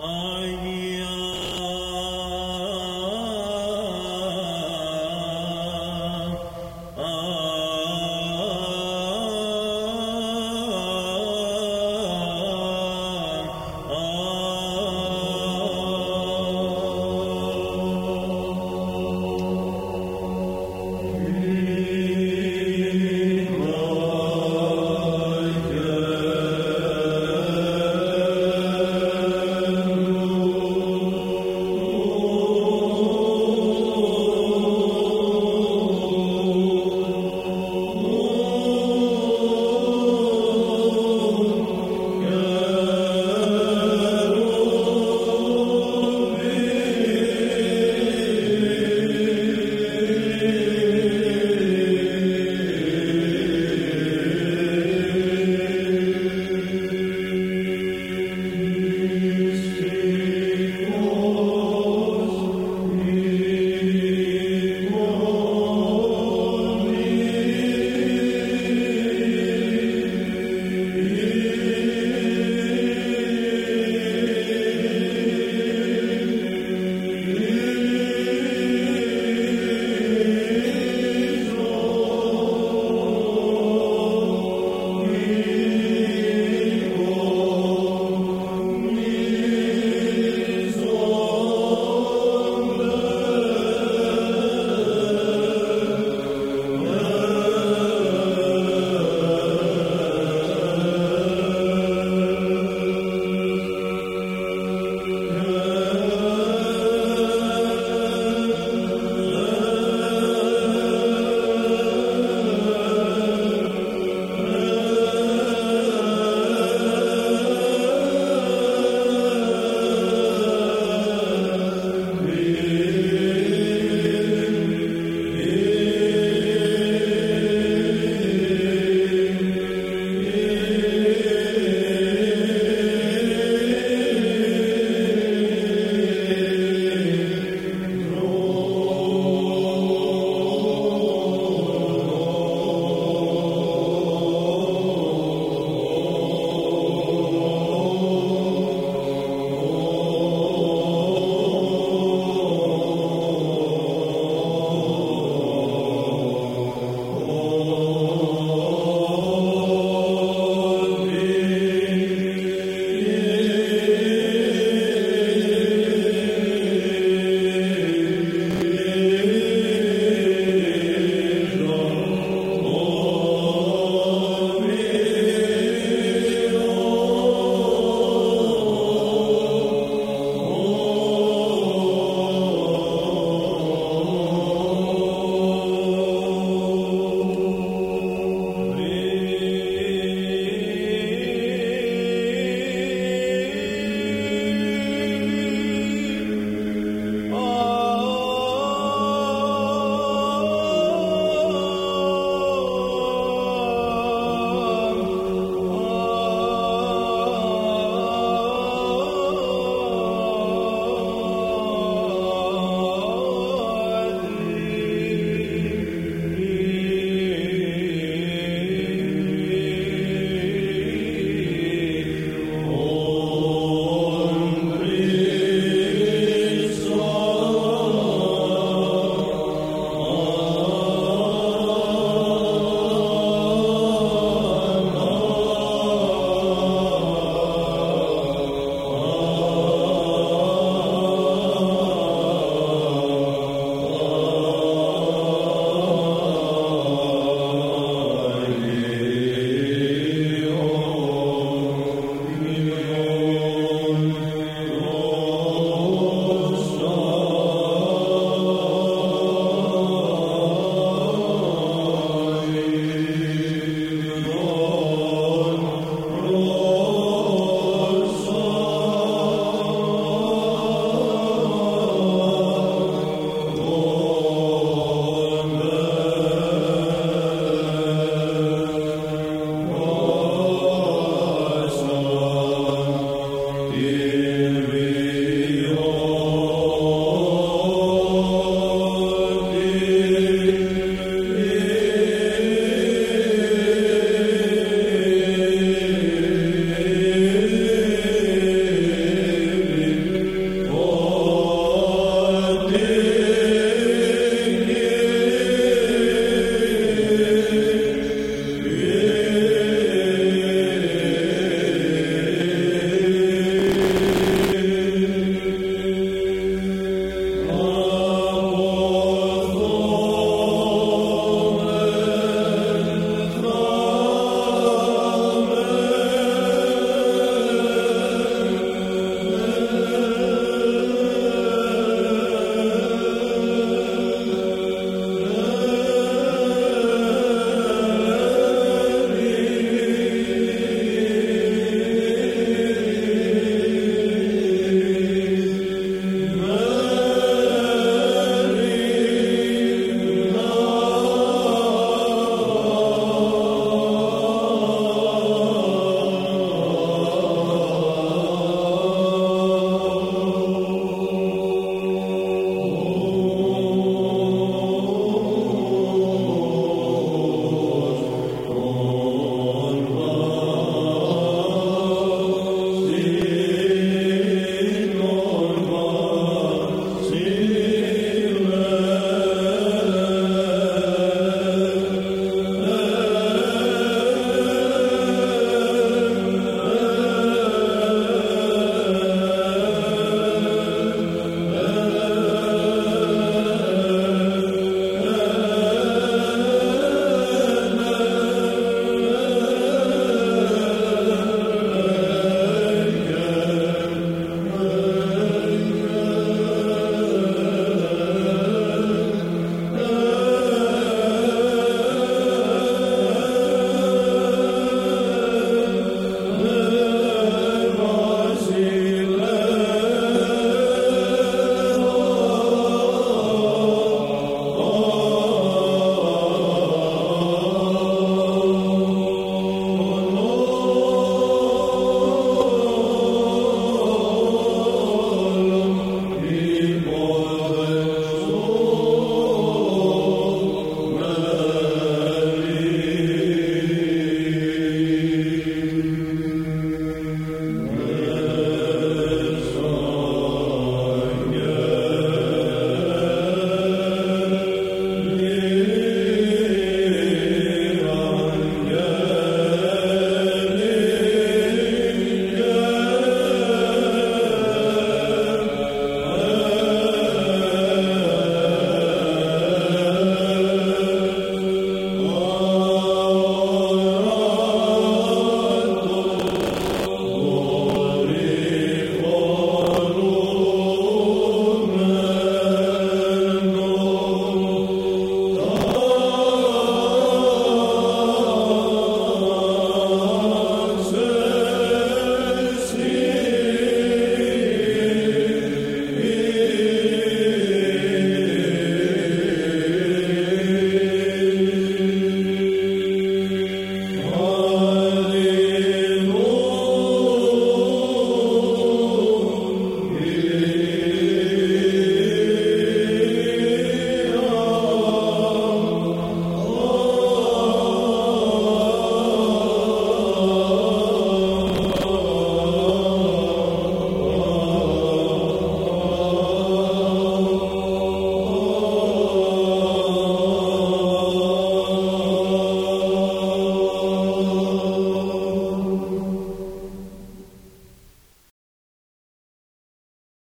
I